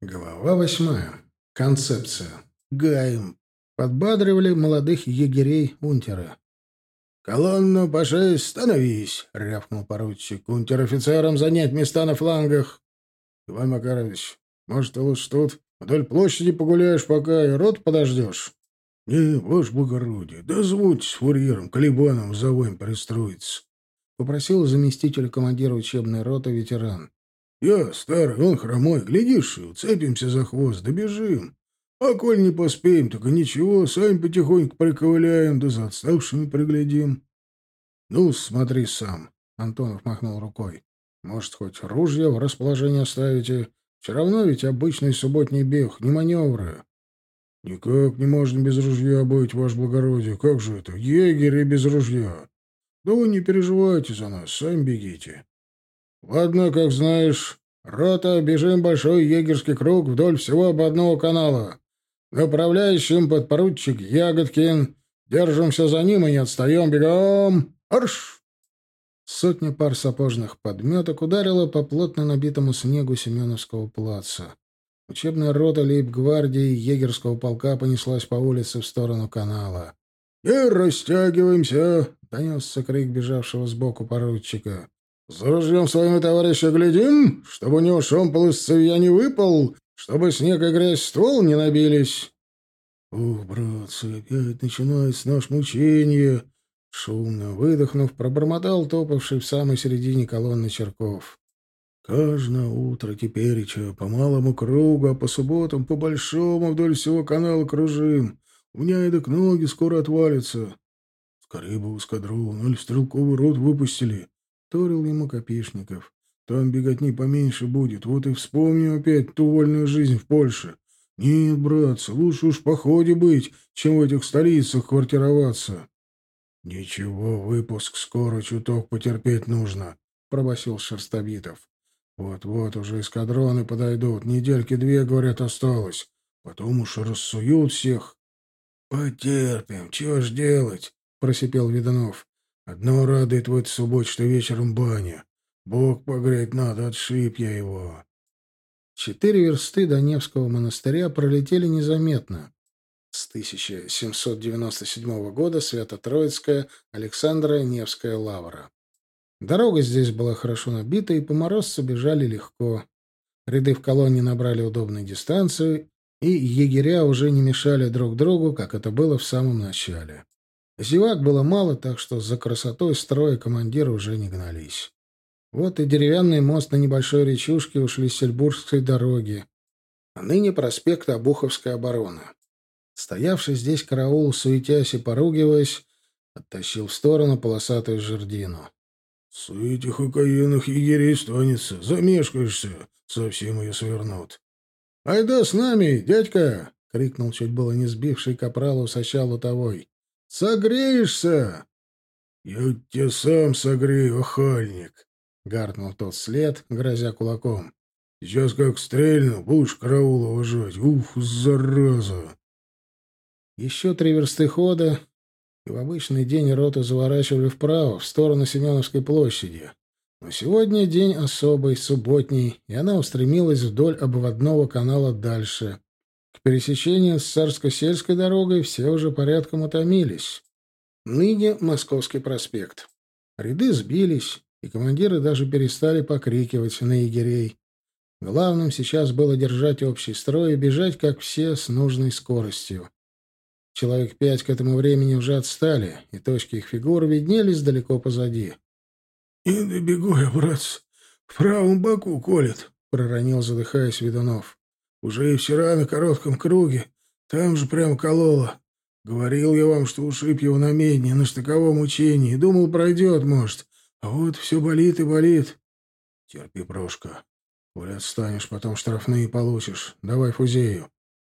Глава восьмая. Концепция. Гаем. Подбадривали молодых егерей унтеры. «Колонна по шесть, становись!» — рявкнул поручик. «Унтер-офицерам занять места на флангах!» «Иван Макарович, может, ты лучше тут вдоль площади погуляешь пока и рот подождешь?» «Не, ваше благородие, дозвольте с фурьером, колебаном завоем пристроиться», — попросил заместитель командира учебной роты ветеран. Я старый, он хромой. Глядишь, уцепимся за хвост, добежим. А коль не поспеем, так и ничего, сами потихоньку приковыляем, да за отставшими приглядим. — Ну, смотри сам, — Антонов махнул рукой. — Может, хоть ружья в расположение оставите? Все равно ведь обычный субботний бег, не маневры. — Никак не можно без ружья быть, ваше благородие. Как же это? Егерь без ружья. Да вы не переживайте за нас, сами бегите. «Ладно, как знаешь. Рота, бежим большой егерский круг вдоль всего ободного канала. Направляющим подпоручик Ягодкин. Держимся за ним и не отстаем. Бегом! Арш!» Сотня пар сапожных подметок ударила по плотно набитому снегу Семеновского плаца. Учебная рота лейб-гвардии егерского полка понеслась по улице в сторону канала. «И растягиваемся!» — донесся крик бежавшего сбоку поручика. За ружьем своими, товарищи, глядим, чтобы у него шомпол из цевья не выпал, чтобы снег и грязь ствол не набились. Ух, братцы, опять начинается наш мучение. Шумно выдохнув, пробормотал топавший в самой середине колонны Черков. Каждое утро тепереча по малому кругу, а по субботам по большому вдоль всего канала кружим. У меня эдак ноги скоро отвалятся. Скорее бы в эскадрон или стрелковый рот выпустили. — торил ему Копишников. «Там беготни поменьше будет. Вот и вспомню опять ту вольную жизнь в Польше. Нет, братцы, лучше уж походе быть, чем в этих столицах квартироваться». «Ничего, выпуск скоро, чуток потерпеть нужно», — пробасил Шерстобитов. «Вот-вот уже эскадроны подойдут. Недельки две, говорят, осталось. Потом уж рассуют всех». «Потерпим. Чего ж делать?» — просипел Виданов. Одно радует в эту субботу, что вечером баня. Бог погреть надо, отшиб я его. Четыре версты до Невского монастыря пролетели незаметно. С 1797 года Свято-Троицкая Александра Невская лавра. Дорога здесь была хорошо набита, и по морозцу бежали легко. Ряды в колонне набрали удобную дистанцию, и егеря уже не мешали друг другу, как это было в самом начале. Зевак было мало, так что за красотой строя командиры уже не гнались. Вот и деревянный мост на небольшой речушке ушли с Сельбургской дороги. А ныне проспект Обуховской обороны. Стоявший здесь караул, суетясь и поругиваясь, оттащил в сторону полосатую жердину. — С этих окаянных егерей станется. Замешкаешься, совсем ее свернут. — Айда с нами, дядька! — крикнул чуть было не сбивший капралу соча лутовой. Согреешься? Я тебя сам согрею, охальник, гаркнул тот след, грозя кулаком. Сейчас как стрельну, будешь караул уважать. Ух, зараза! Еще три версты хода, и в обычный день роту заворачивали вправо, в сторону Семеновской площади. Но сегодня день особый, субботний, и она устремилась вдоль обводного канала дальше, к пересечению с Царско-сельской дорогой все уже порядком утомились. Ныне Московский проспект. Ряды сбились, и командиры даже перестали покрикивать на егерей. Главным сейчас было держать общий строй и бежать, как все, с нужной скоростью. Человек пять к этому времени уже отстали, и точки их фигур виднелись далеко позади. — Не добегу я, братцы, в правом боку колет, — проронил, задыхаясь, Ведунов. Уже и вчера на коротком круге. Там же прям кололо. Говорил я вам, что ушиб его на медне, на штыковом учении. Думал, пройдет, может. А вот все болит и болит. Терпи, Прошка. Коли отстанешь, потом штрафные получишь. Давай фузею.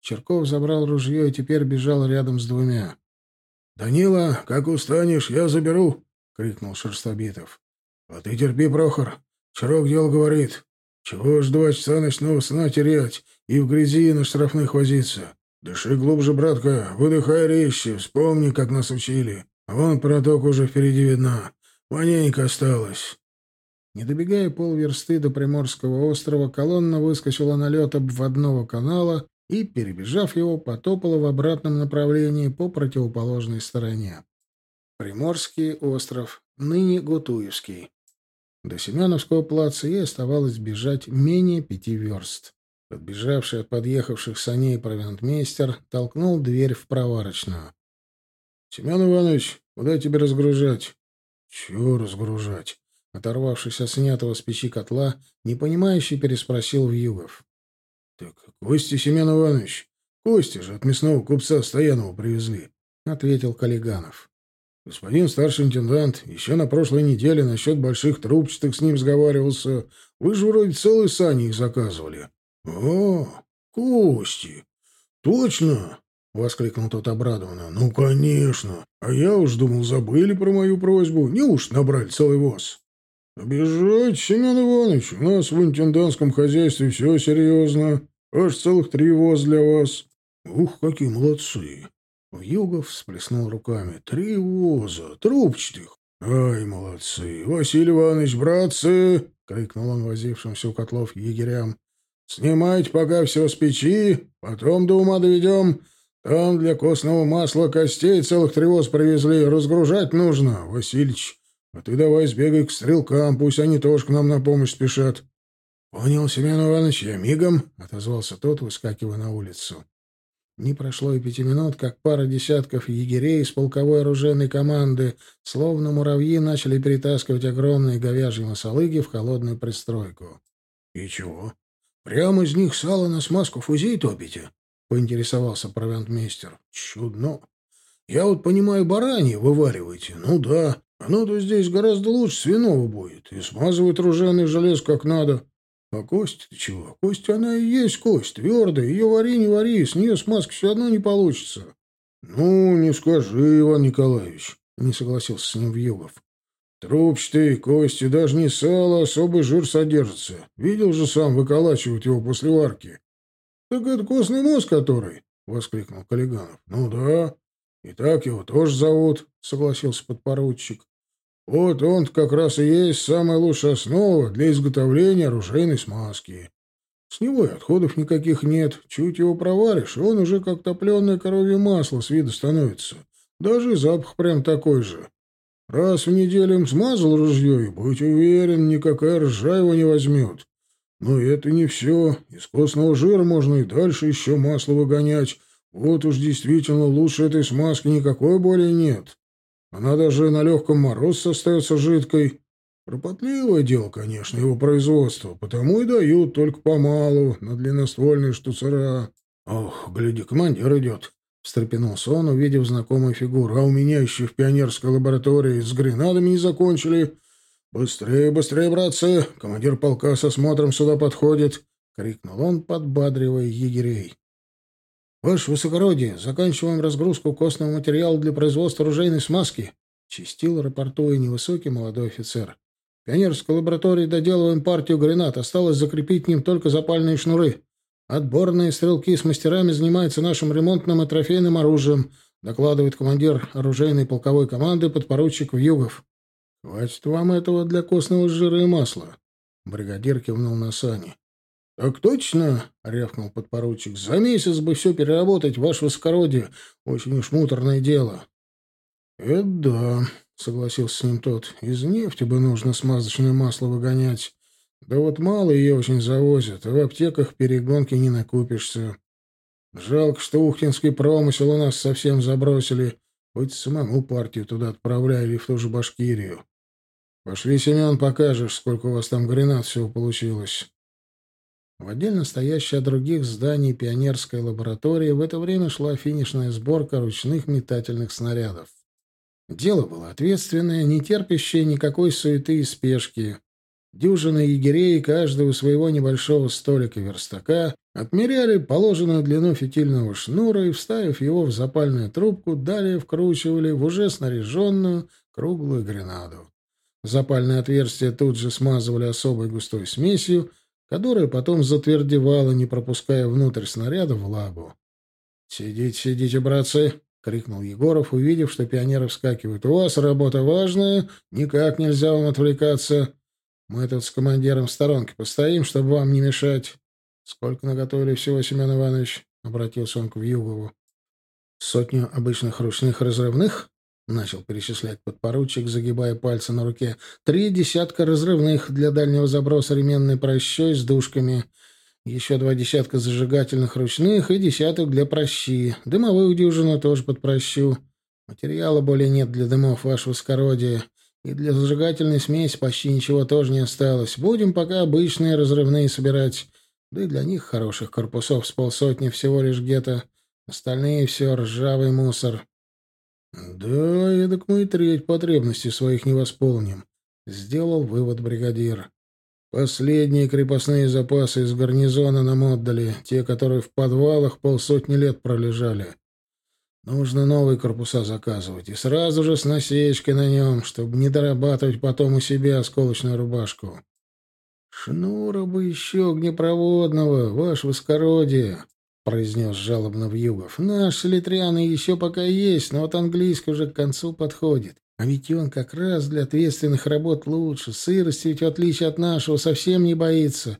Черков забрал ружье и теперь бежал рядом с двумя. «Данила, как устанешь, я заберу!» — крикнул Шерстобитов. «А ты терпи, Прохор. Чарок дело говорит. Чего ж два часа ночного сна терять и в грязи на штрафных возиться? Дыши глубже, братка, выдыхай резче, вспомни, как нас учили. Вон проток уже впереди видна. Маненько осталось. Не добегая полверсты до Приморского острова, колонна выскочила на лед обводного канала и, перебежав его, потопала в обратном направлении по противоположной стороне. Приморский остров, ныне Гутуевский. До Семеновского плаца ей оставалось бежать менее пяти верст. Подбежавший от подъехавших саней провинтмейстер толкнул дверь в проварочную. — Семен Иванович, куда тебе разгружать? — Чего разгружать? Оторвавшись от снятого с печи котла, непонимающий переспросил Вьюгов. — Так Кости Семен Иванович, Кости же от мясного купца Стоянова привезли, — ответил Калиганов. — Господин старший интендант еще на прошлой неделе насчет больших трубчатых с ним сговаривался. Вы же вроде целые сани их заказывали. «О, Кости! Точно!» — воскликнул тот обрадованно. «Ну, конечно! А я уж думал, забыли про мою просьбу. Не уж набрали целый воз». «Обижать, Семен Иванович, у нас в интендантском хозяйстве все серьезно. Аж целых три воз для вас». «Ух, какие молодцы!» Вьюгов всплеснул руками. «Три воза, трубчатых. «Ай, молодцы! Василий Иванович, братцы!» — крикнул он возившимся у котлов егерям. Снимайте пока все с печи, потом до ума доведем. Там для костного масла костей целых три воз привезли. Разгружать нужно, Васильич. А ты давай сбегай к стрелкам, пусть они тоже к нам на помощь спешат. — Понял, Семен Иванович, я мигом, — отозвался тот, выскакивая на улицу. Не прошло и пяти минут, как пара десятков егерей из полковой оружейной команды, словно муравьи, начали перетаскивать огромные говяжьи масолыги в холодную пристройку. — И чего? «Прямо из них сало на смазку фузей топите?» — поинтересовался провиантмейстер. «Чудно. Я вот понимаю, баранье вывариваете. Ну да, оно-то здесь гораздо лучше свиного будет. И смазывает ружейный желез как надо. А кость-то чего? Кость она и есть кость, твердая. Ее вари, не вари, с нее смазки все равно не получится». «Ну, не скажи, Иван Николаевич», — не согласился с ним Вьюгов. Трубчатые кости, даже не сало, особый жир содержится. Видел же сам, выколачивать его после варки. — Так это костный мозг который? — воскликнул Калиганов. — Ну да. И так его тоже зовут, — согласился подпоручик. — Вот он как раз и есть самая лучшая основа для изготовления оружейной смазки. С него и отходов никаких нет. Чуть его проваришь, и он уже как топленое коровье масло с виду становится. Даже запах прям такой же. Раз в неделю им смазал ружье, и, будь уверен, никакая ржа его не возьмет. Но это не все. Из костного жира можно и дальше еще масло выгонять. Вот уж действительно лучше этой смазки никакой более нет. Она даже на легком морозе остается жидкой. Кропотливое дело, конечно, его производство, потому и дают только помалу на длинноствольные штуцера. Ох, гляди, командир идет. Встрепенулся он, увидев знакомую фигуру. «А у меня еще в пионерской лаборатории с гренадами не закончили. Быстрее, быстрее, братцы! Командир полка со смотром сюда подходит!» — крикнул он, подбадривая егерей. «Ваше высокородие, заканчиваем разгрузку костного материала для производства оружейной смазки», — чистил, рапортуя невысокий молодой офицер. «В пионерской лаборатории доделываем партию гранат. Осталось закрепить ним только запальные шнуры. Отборные стрелки с мастерами занимаются нашим ремонтным и трофейным оружием, докладывает командир оружейной полковой команды подпоручик Вьюгов. Хватит вам этого для костного жира и масла. Бригадир кивнул на сани. «Так точно!» — рявкнул подпоручик. «За месяц бы все переработать, ваше высокородие. Очень уж муторное дело». «Это да», — согласился с ним тот. «Из нефти бы нужно смазочное масло выгонять. Да вот мало ее очень завозят, а в аптеках перегонки не накупишься. Жалко, что ухтинский промысел у нас совсем забросили. Хоть самому партию туда отправляли в ту же Башкирию. Пошли, Семен, покажешь, сколько у вас там гранат всего получилось. В отдельно стоящей от других зданий пионерской лаборатории в это время шла финишная сборка ручных метательных снарядов. Дело было ответственное, не терпящее никакой суеты и спешки. Дюжины егерей, каждый у своего небольшого столика верстака, отмеряли положенную длину фитильного шнура и, вставив его в запальную трубку, далее вкручивали в уже снаряженную круглую гренаду. Запальное отверстие тут же смазывали особой густой смесью, которая потом затвердевала, не пропуская внутрь снаряда влагу. «Сидите, сидите, братцы!» — крикнул Егоров, увидев, что пионеры вскакивают. «У вас работа важная, никак нельзя вам отвлекаться. Мы тут с командиром в сторонке постоим, чтобы вам не мешать. Сколько наготовили всего, Семен Иванович? Обратился он к Вьюгову. Сотню обычных ручных разрывных? Начал перечислять подпоручик, загибая пальцы на руке. Три десятка разрывных для дальнего заброса ременной прощой с душками. Еще два десятка зажигательных ручных и десяток для прощи. Дымовую дюжину тоже под прощу. Материала более нет для дымов, ваше воскородие. И для зажигательной смеси почти ничего тоже не осталось. Будем пока обычные разрывные собирать. Да и для них хороших корпусов с полсотни всего лишь где-то. Остальные все ржавый мусор. Да, эдак мы и треть потребностей своих не восполним. Сделал вывод бригадир. Последние крепостные запасы из гарнизона нам отдали, те, которые в подвалах полсотни лет пролежали. Нужно новые корпуса заказывать, и сразу же с насечкой на нем, чтобы не дорабатывать потом у себя осколочную рубашку. Шнура бы еще огнепроводного, ваше воскородие, — произнес жалобно Вьюгов. Наш Солитрианы еще пока есть, но вот английский уже к концу подходит. А ведь он как раз для ответственных работ лучше. Сырости ведь, в отличие от нашего, совсем не боится.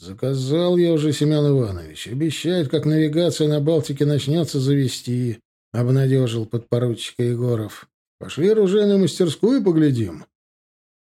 «Заказал я уже, Семен Иванович. Обещает, как навигация на Балтике начнется завести», — обнадежил подпоручика Егоров. «Пошли оружейную мастерскую поглядим».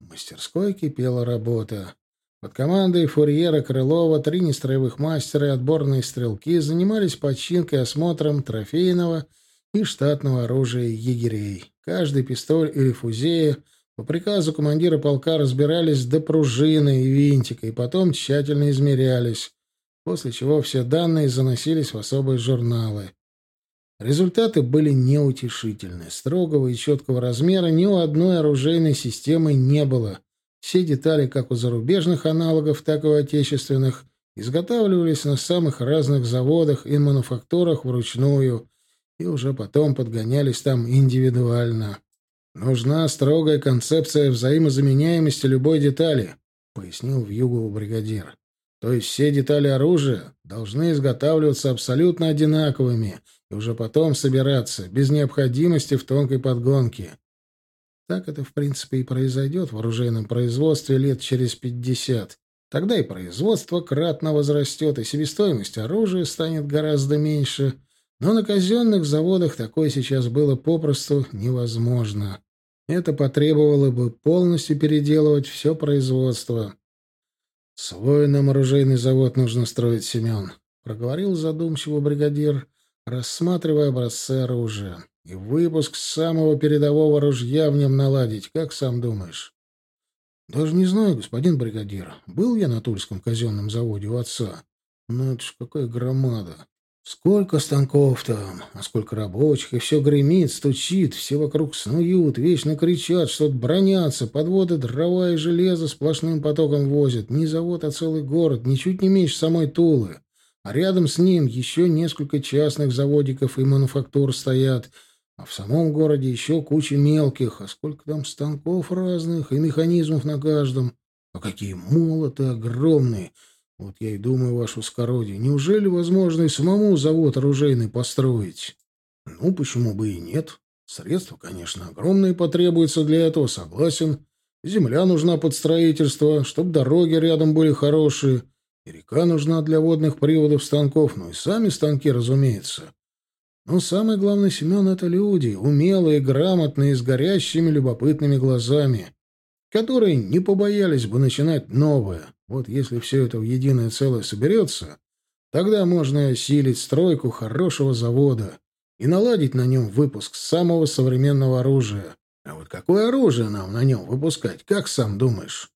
В мастерской кипела работа. Под командой Фурьера Крылова три нестроевых мастера и отборные стрелки занимались починкой и осмотром трофейного и штатного оружия егерей. Каждый пистоль или фузея по приказу командира полка разбирались до пружины и винтика, и потом тщательно измерялись, после чего все данные заносились в особые журналы. Результаты были неутешительны. Строгого и четкого размера ни у одной оружейной системы не было. Все детали, как у зарубежных аналогов, так и у отечественных, изготавливались на самых разных заводах и мануфактурах вручную, и уже потом подгонялись там индивидуально. «Нужна строгая концепция взаимозаменяемости любой детали», — пояснил Вьюгову бригадир. «То есть все детали оружия должны изготавливаться абсолютно одинаковыми и уже потом собираться, без необходимости в тонкой подгонке. Так это, в принципе, и произойдет в оружейном производстве лет через пятьдесят. Тогда и производство кратно возрастет, и себестоимость оружия станет гораздо меньше — но на казенных заводах такое сейчас было попросту невозможно. Это потребовало бы полностью переделывать все производство. «Свой нам оружейный завод нужно строить, Семен», — проговорил задумчиво бригадир, рассматривая образцы оружия. «И выпуск самого передового ружья в нем наладить, как сам думаешь?» «Даже не знаю, господин бригадир. Был я на Тульском казенном заводе у отца. Но это ж какая громада. Сколько станков там, а сколько рабочих, и все гремит, стучит, все вокруг снуют, вечно кричат, что-то бронятся, подводы дрова и железо сплошным потоком возят. Не завод, а целый город, ничуть не меньше самой Тулы. А рядом с ним еще несколько частных заводиков и мануфактур стоят, а в самом городе еще куча мелких, а сколько там станков разных и механизмов на каждом. А какие молоты огромные! Вот я и думаю, ваше скородие, неужели возможно и самому завод оружейный построить? Ну, почему бы и нет? Средства, конечно, огромные потребуются для этого, согласен. Земля нужна под строительство, чтобы дороги рядом были хорошие, и река нужна для водных приводов станков, ну и сами станки, разумеется. Но самое главное, Семен, это люди, умелые, грамотные, с горящими любопытными глазами, которые не побоялись бы начинать новое. Вот если все это в единое целое соберется, тогда можно осилить стройку хорошего завода и наладить на нем выпуск самого современного оружия. А вот какое оружие нам на нем выпускать, как сам думаешь?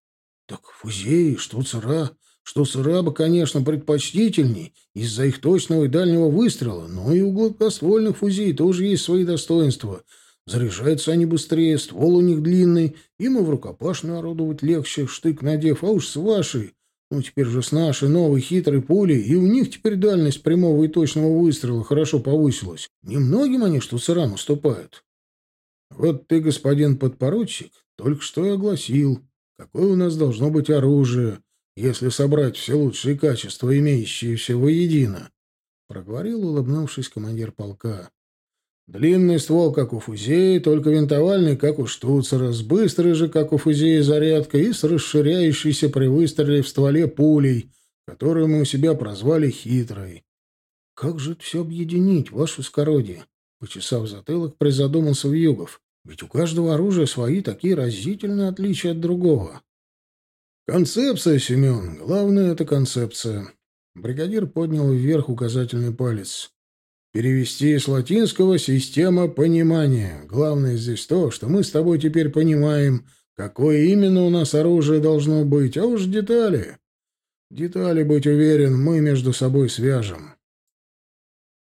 Так фузеи, штуцера, штуцера бы, конечно, предпочтительней из-за их точного и дальнего выстрела, но и у гладкоствольных фузей тоже есть свои достоинства — Заряжаются они быстрее, ствол у них длинный, им и в рукопашную орудовать легче, штык надев, а уж с вашей, ну теперь же с нашей новой хитрой пулей, и у них теперь дальность прямого и точного выстрела хорошо повысилась. Немногим они что сырам уступают. Вот ты, господин подпоручик, только что и огласил, какое у нас должно быть оружие, если собрать все лучшие качества, имеющиеся воедино, — проговорил, улыбнувшись командир полка. Длинный ствол, как у фузеи, только винтовальный, как у штуцера, с быстрой же, как у фузеи, зарядкой и с расширяющейся при выстреле в стволе пулей, которую мы у себя прозвали «хитрой». «Как же это все объединить, ваше скородие?» Почесав затылок, призадумался Вьюгов. «Ведь у каждого оружия свои такие разительные отличия от другого». «Концепция, Семен. Главное — это концепция». Бригадир поднял вверх указательный палец. Перевести с латинского «система понимания». Главное здесь то, что мы с тобой теперь понимаем, какое именно у нас оружие должно быть, а уж детали. Детали, быть уверен, мы между собой свяжем.